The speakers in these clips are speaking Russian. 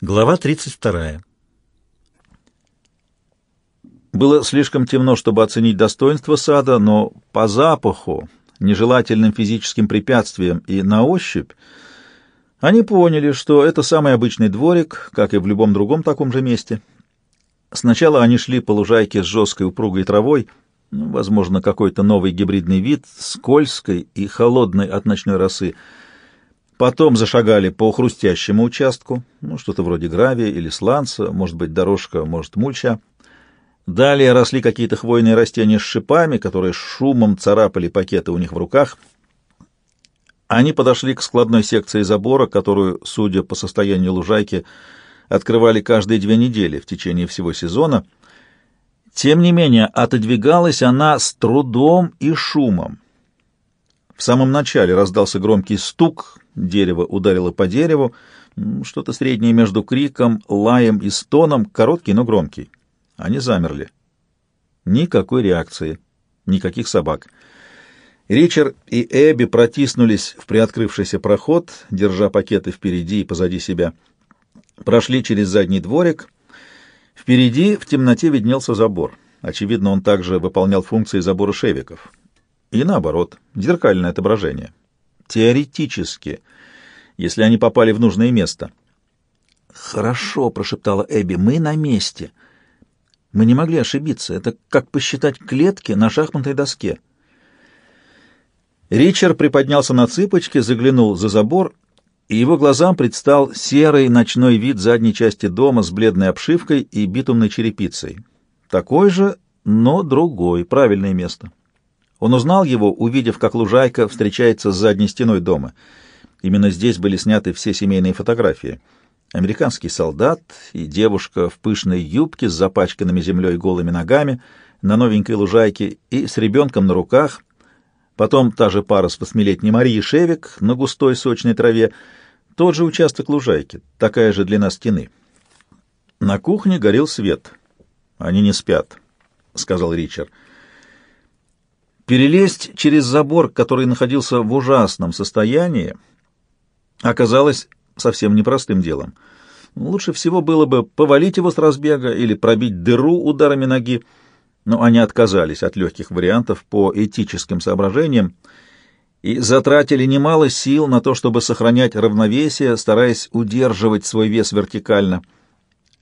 Глава 32. Было слишком темно, чтобы оценить достоинство сада, но по запаху, нежелательным физическим препятствиям и на ощупь они поняли, что это самый обычный дворик, как и в любом другом таком же месте. Сначала они шли по лужайке с жесткой упругой травой, ну, возможно, какой-то новый гибридный вид, скользкой и холодной от ночной росы — Потом зашагали по хрустящему участку, ну, что-то вроде гравия или сланца, может быть, дорожка, может, мульча. Далее росли какие-то хвойные растения с шипами, которые шумом царапали пакеты у них в руках. Они подошли к складной секции забора, которую, судя по состоянию лужайки, открывали каждые две недели в течение всего сезона. Тем не менее, отодвигалась она с трудом и шумом. В самом начале раздался громкий стук, дерево ударило по дереву, что-то среднее между криком, лаем и стоном, короткий, но громкий. Они замерли. Никакой реакции, никаких собак. Ричард и Эбби протиснулись в приоткрывшийся проход, держа пакеты впереди и позади себя. Прошли через задний дворик. Впереди в темноте виднелся забор. Очевидно, он также выполнял функции забора шевиков. И наоборот, зеркальное отображение. Теоретически, если они попали в нужное место. «Хорошо», — прошептала Эбби, — «мы на месте. Мы не могли ошибиться. Это как посчитать клетки на шахматной доске». Ричард приподнялся на цыпочки, заглянул за забор, и его глазам предстал серый ночной вид задней части дома с бледной обшивкой и битумной черепицей. Такой же, но другой, правильное место. Он узнал его, увидев, как лужайка встречается с задней стеной дома. Именно здесь были сняты все семейные фотографии. Американский солдат и девушка в пышной юбке с запачканными землей голыми ногами на новенькой лужайке и с ребенком на руках. Потом та же пара с восьмилетней Марией Шевик на густой сочной траве. Тот же участок лужайки, такая же длина стены. На кухне горел свет. «Они не спят», — сказал Ричард. Перелезть через забор, который находился в ужасном состоянии, оказалось совсем непростым делом. Лучше всего было бы повалить его с разбега или пробить дыру ударами ноги, но они отказались от легких вариантов по этическим соображениям и затратили немало сил на то, чтобы сохранять равновесие, стараясь удерживать свой вес вертикально.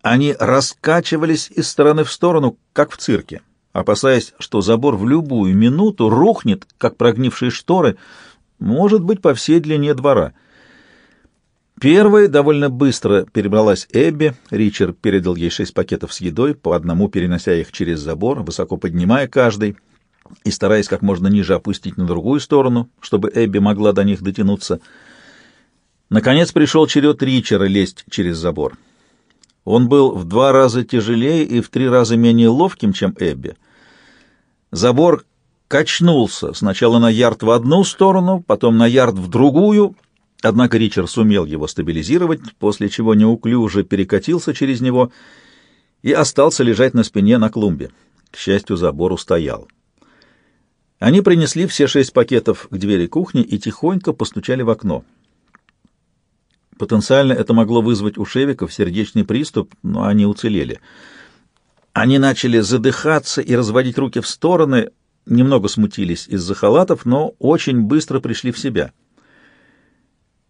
Они раскачивались из стороны в сторону, как в цирке опасаясь, что забор в любую минуту рухнет, как прогнившие шторы, может быть, по всей длине двора. Первой довольно быстро перебралась Эбби. Ричард передал ей шесть пакетов с едой, по одному перенося их через забор, высоко поднимая каждый и стараясь как можно ниже опустить на другую сторону, чтобы Эбби могла до них дотянуться. Наконец пришел черед Ричера лезть через забор. Он был в два раза тяжелее и в три раза менее ловким, чем Эбби. Забор качнулся сначала на ярд в одну сторону, потом на ярд в другую, однако Ричард сумел его стабилизировать, после чего неуклюже перекатился через него и остался лежать на спине на клумбе. К счастью, забор устоял. Они принесли все шесть пакетов к двери кухни и тихонько постучали в окно. Потенциально это могло вызвать у Шевиков сердечный приступ, но они уцелели. Они начали задыхаться и разводить руки в стороны, немного смутились из-за халатов, но очень быстро пришли в себя.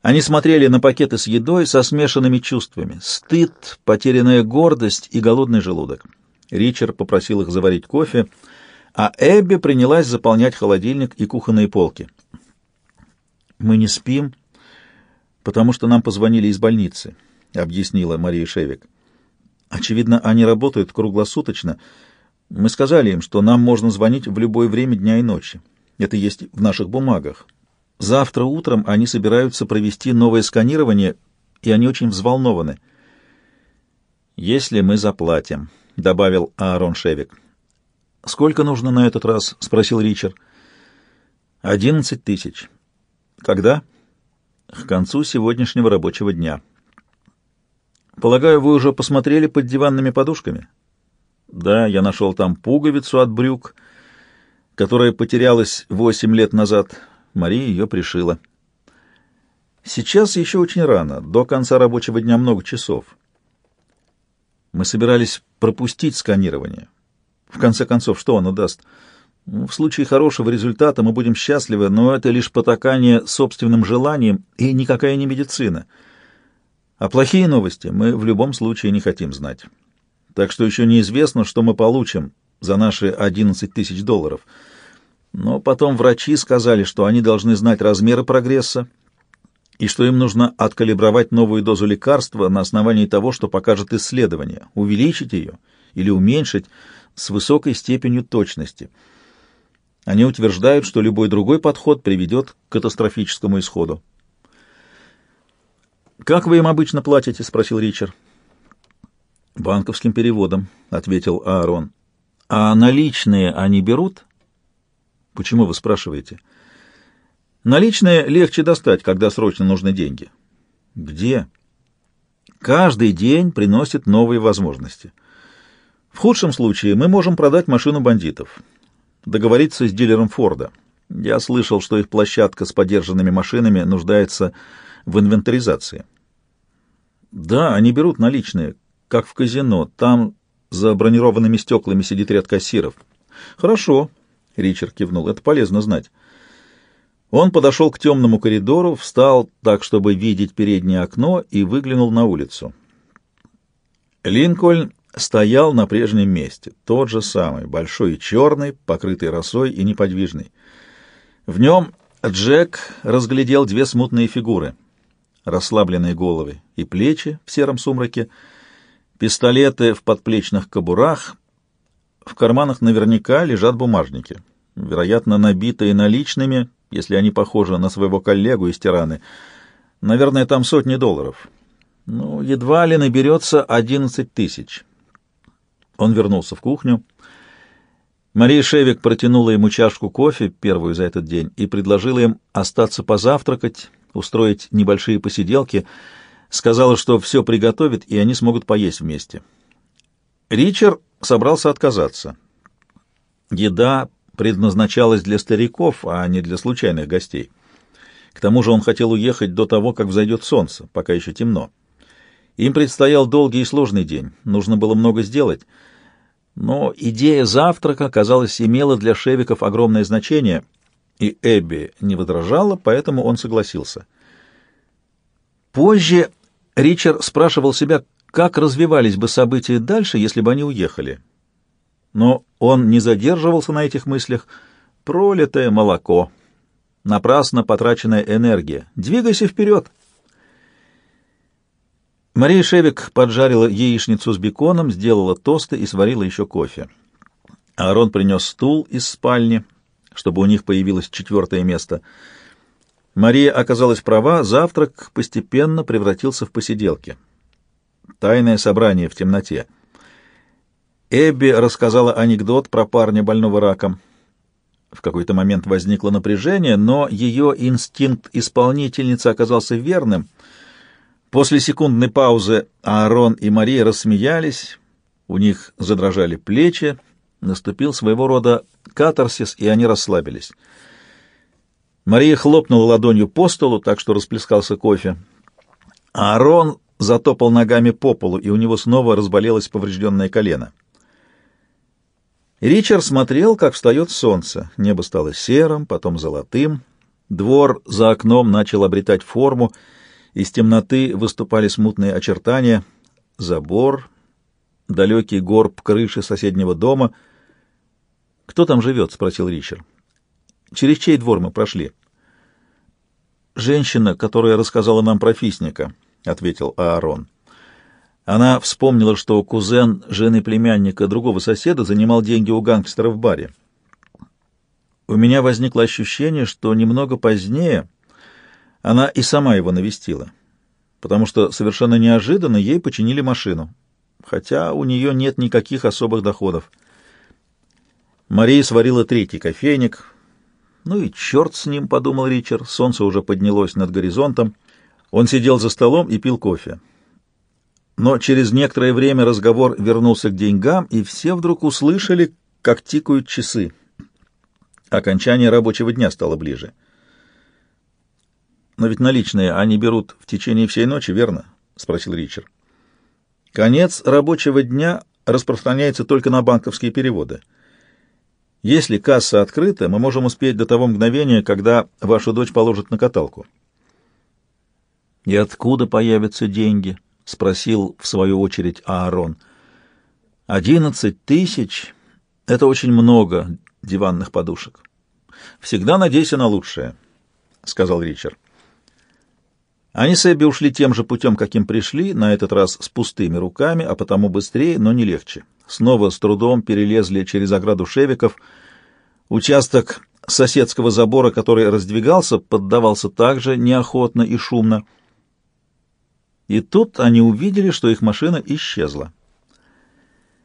Они смотрели на пакеты с едой со смешанными чувствами — стыд, потерянная гордость и голодный желудок. Ричард попросил их заварить кофе, а Эбби принялась заполнять холодильник и кухонные полки. «Мы не спим», потому что нам позвонили из больницы», — объяснила Мария Шевик. «Очевидно, они работают круглосуточно. Мы сказали им, что нам можно звонить в любое время дня и ночи. Это есть в наших бумагах. Завтра утром они собираются провести новое сканирование, и они очень взволнованы». «Если мы заплатим», — добавил Аарон Шевик. «Сколько нужно на этот раз?» — спросил Ричард. «Одиннадцать тысяч». «Когда?» К концу сегодняшнего рабочего дня. Полагаю, вы уже посмотрели под диванными подушками? Да, я нашел там пуговицу от брюк, которая потерялась восемь лет назад. Мария ее пришила. Сейчас еще очень рано, до конца рабочего дня много часов. Мы собирались пропустить сканирование. В конце концов, что оно даст? Ну, в случае хорошего результата мы будем счастливы, но это лишь потакание собственным желанием и никакая не медицина. А плохие новости мы в любом случае не хотим знать. Так что еще неизвестно, что мы получим за наши 11 тысяч долларов. Но потом врачи сказали, что они должны знать размеры прогресса и что им нужно откалибровать новую дозу лекарства на основании того, что покажет исследование, увеличить ее или уменьшить с высокой степенью точности. Они утверждают, что любой другой подход приведет к катастрофическому исходу. «Как вы им обычно платите?» — спросил Ричард. «Банковским переводом», — ответил Аарон. «А наличные они берут?» «Почему вы спрашиваете?» «Наличные легче достать, когда срочно нужны деньги». «Где?» «Каждый день приносит новые возможности. В худшем случае мы можем продать машину бандитов, договориться с дилером Форда. Я слышал, что их площадка с подержанными машинами нуждается в инвентаризации». «Да, они берут наличные, как в казино. Там за бронированными стеклами сидит ряд кассиров. Хорошо, Ричард кивнул. Это полезно знать. Он подошел к темному коридору, встал так, чтобы видеть переднее окно, и выглянул на улицу. Линкольн стоял на прежнем месте, тот же самый, большой и черный, покрытый росой и неподвижный. В нем Джек разглядел две смутные фигуры, расслабленные головы и плечи в сером сумраке, Пистолеты в подплечных кобурах. В карманах наверняка лежат бумажники, вероятно, набитые наличными, если они похожи на своего коллегу из Тираны. Наверное, там сотни долларов. Ну, едва ли наберется одиннадцать тысяч. Он вернулся в кухню. Мария Шевик протянула ему чашку кофе, первую за этот день, и предложила им остаться позавтракать, устроить небольшие посиделки — сказала, что все приготовит, и они смогут поесть вместе. Ричард собрался отказаться. Еда предназначалась для стариков, а не для случайных гостей. К тому же он хотел уехать до того, как взойдет солнце, пока еще темно. Им предстоял долгий и сложный день, нужно было много сделать. Но идея завтрака, казалось, имела для Шевиков огромное значение, и Эбби не возражала, поэтому он согласился. Позже Ричард спрашивал себя, как развивались бы события дальше, если бы они уехали. Но он не задерживался на этих мыслях. Пролитое молоко. Напрасно потраченная энергия. Двигайся вперед. Мария Шевик поджарила яичницу с беконом, сделала тосты и сварила еще кофе. Аарон принес стул из спальни, чтобы у них появилось четвертое место — Мария оказалась права, завтрак постепенно превратился в посиделки. Тайное собрание в темноте. Эбби рассказала анекдот про парня больного раком. В какой-то момент возникло напряжение, но ее инстинкт исполнительницы оказался верным. После секундной паузы Аарон и Мария рассмеялись, у них задрожали плечи, наступил своего рода катарсис, и они расслабились. Мария хлопнула ладонью по столу, так что расплескался кофе. Аарон затопал ногами по полу, и у него снова разболелось поврежденное колено. Ричард смотрел, как встает солнце. Небо стало серым, потом золотым. Двор за окном начал обретать форму, из темноты выступали смутные очертания. Забор, далекий горб крыши соседнего дома. «Кто там живет?» — спросил Ричард. Через чей двор мы прошли? Женщина, которая рассказала нам про Фисника, ответил Аарон. Она вспомнила, что кузен жены племянника другого соседа занимал деньги у гангстера в баре. У меня возникло ощущение, что немного позднее она и сама его навестила, потому что совершенно неожиданно ей починили машину, хотя у нее нет никаких особых доходов. Мария сварила третий кофейник, «Ну и черт с ним», — подумал Ричард. Солнце уже поднялось над горизонтом. Он сидел за столом и пил кофе. Но через некоторое время разговор вернулся к деньгам, и все вдруг услышали, как тикают часы. Окончание рабочего дня стало ближе. «Но ведь наличные они берут в течение всей ночи, верно?» — спросил Ричард. Конец рабочего дня распространяется только на банковские переводы. Если касса открыта, мы можем успеть до того мгновения, когда вашу дочь положат на каталку. «И откуда появятся деньги?» — спросил в свою очередь Аарон. «Одиннадцать тысяч — это очень много диванных подушек. Всегда надейся на лучшее», — сказал Ричард. Они с Эбби ушли тем же путем, каким пришли, на этот раз с пустыми руками, а потому быстрее, но не легче. Снова с трудом перелезли через ограду шевиков. Участок соседского забора, который раздвигался, поддавался также неохотно и шумно. И тут они увидели, что их машина исчезла.